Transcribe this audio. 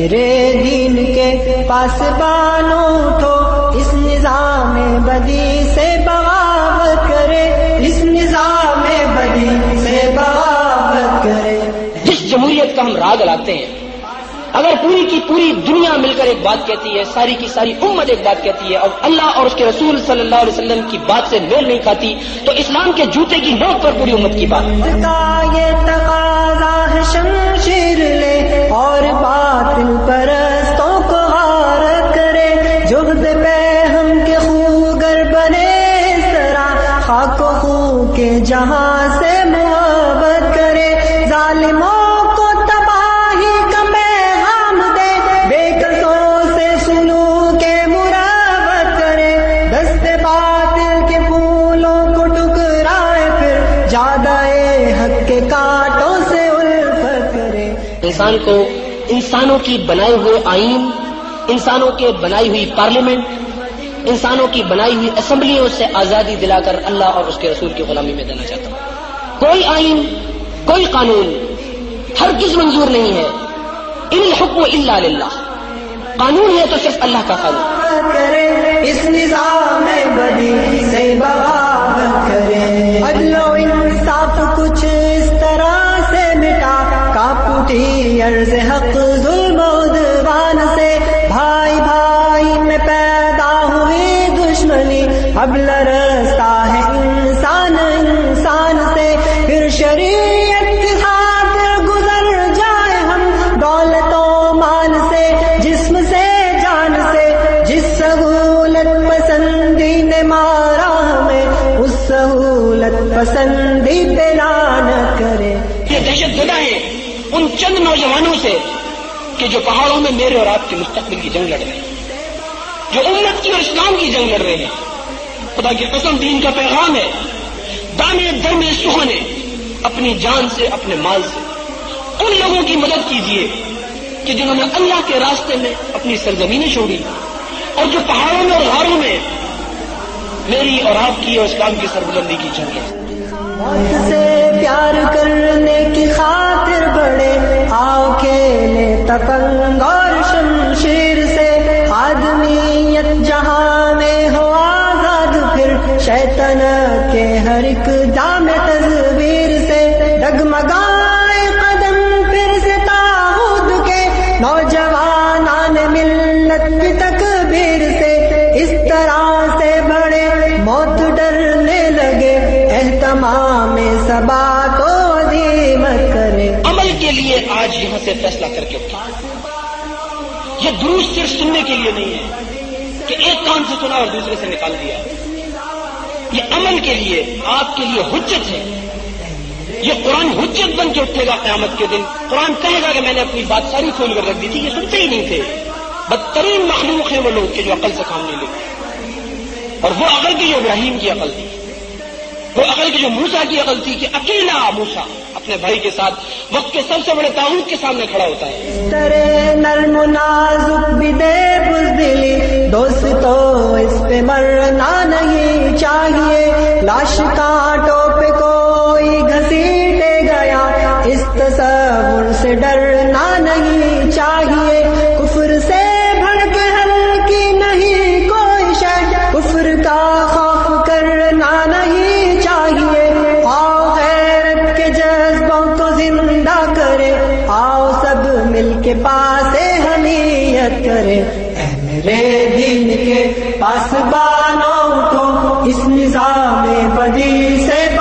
میرے دین کے پاس بانو اٹھو اس نظام بدی سے بغاوت کرے اس نظام بدی سے بغاوت کرے۔ جس جمہوریت کا ہم راگ لاتے ہیں اگر پوری کی پوری دنیا مل کر ایک بات کہتی ہے ساری کی ساری امت ایک بات کہتی ہے اور اللہ اور اس کے رسول صلی اللہ علیہ وسلم کی بات سے میل نہیں کھاتی تو اسلام کے جوتے کی نوٹ پر پوری امت کی بات۔ دست باطل کے پھولوں کو ٹکرائے پھر زیادہ حق کے کانٹوں سے الفت کرے۔ انسان کو انسانوں کی بنائے ہوئے آئین، انسانوں کے بنائی ہوئی پارلیمنٹ، انسانوں کی بنائی ہوئی اسمبلیوں سے آزادی دلا کر اللہ اور اس کے رسول کی غلامی میں دینا چاہتا ہوں۔ کوئی آئین، کوئی قانون ہر کس منظور نہیں ہے۔ ان الحکم الا للہ۔ قانون ہے تو صرف اللہ کا قانون کرے اس نظام میں بڑی سے بغاوت کرے سہولت کرے۔ یہ دہشت زدہ ہے ان چند نوجوانوں سے کہ جو پہاڑوں میں میرے اور آپ کے مستقبل کی جنگ لڑ رہے ہیں، جو امت کی اور اسلام کی جنگ لڑ رہے ہیں۔ خدا کی قسم دین کا پیغام ہے۔ دانے در میں سہنے اپنی جان سے، اپنے مال سے۔ ان لوگوں کی مدد کیجیے کہ جنہوں نے اللہ کے راستے میں اپنی سرزمینیں چھوڑی اور جو پہاڑوں میں اور غاروں میں میری اور آپ کی اور اسلام کی سربلندی کی جنگ ہے سے پیار کرنے کی خاطر بڑے آؤ کھیلے تپنگ اور شمشیر سے آدمیت جہاں میں ہو آزاد، پھر شیطن کے ہر ایک جام تصویر سے ڈگمگائے قدم، پھر سے تاحود کے نوجوانان ملت کی اہتمام سبا کو عظیمت کرے۔ عمل کے لیے آج یہاں سے فیصلہ کر کے اٹھا۔ یہ دروس صرف سننے کے لیے نہیں ہے کہ ایک کان سے سنا اور دوسرے سے نکال دیا۔ یہ عمل کے لیے آپ کے لیے حجت ہے۔ یہ قرآن حجت بن کے اٹھے گا قیامت کے دن۔ قرآن کہے گا کہ میں نے اپنی بات ساری کھول کر رکھ دی تھی، یہ سنتے ہی نہیں تھے۔ بدترین مخلوق ہیں وہ لوگ کہ جو عقل سے کام نہیں لیتے۔ اور وہ عقل کی جو ابراہیم کی عقل تھی۔ وہ عقل کی جو موسا کی عقل تھی کہ اکیلا موسا اپنے بھائی کے ساتھ وقت کے سب سے بڑے تعاون کے سامنے کھڑا ہوتا ہے۔ ترے نرم نازک بھی دے بزدلی دوست تو اس پہ مرنا نہیں چاہیے۔ لاش کا ٹوپ کوئی گھسیٹے گیا، اس تصور کے پاس حمیت کرے۔ میرے دین کے پاس بانو تو اس نظام بدی سے